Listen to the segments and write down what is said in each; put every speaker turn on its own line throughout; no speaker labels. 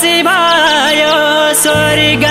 शिवाय स्वर्ग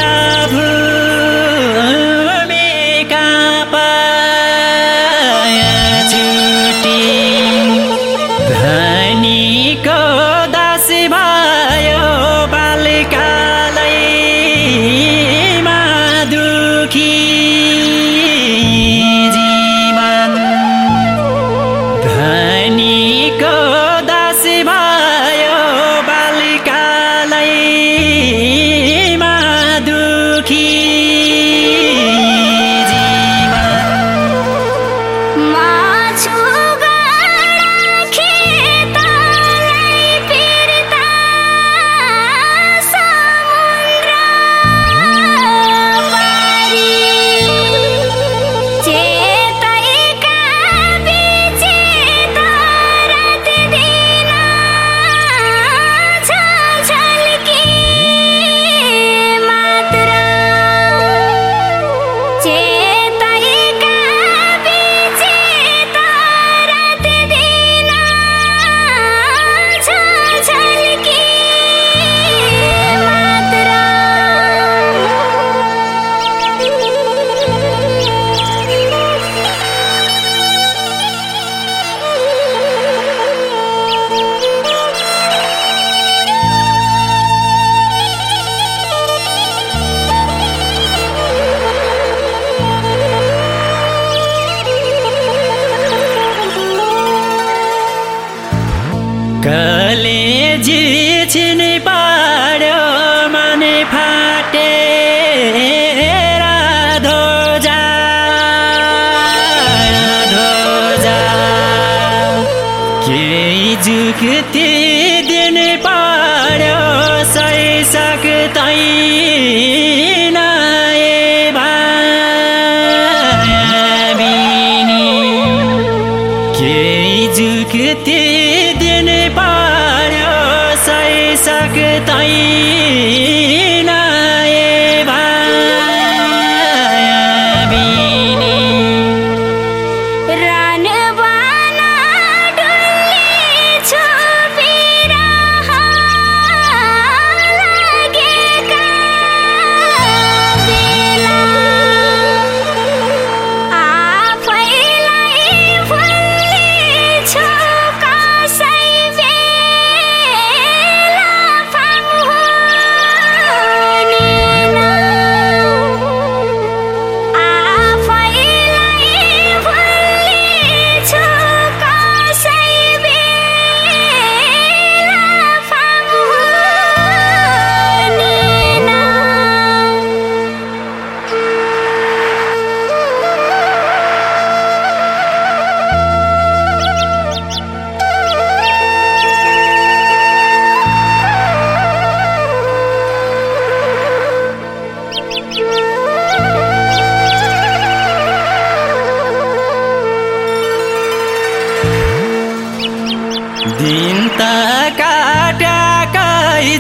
कलेजी छिनी पाड्यो माने फाटे राधोजा राधोजा के जुक्ति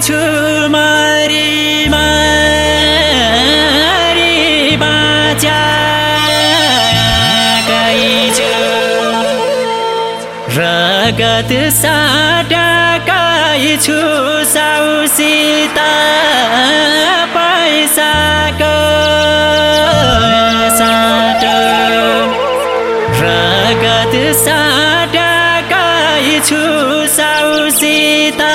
छु मरी
मरी बाँचाइछु रगत साटाकाइ छु साउसीता पैसाको साटो रगत साटाकाइ छु।
sausi
ta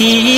खुशी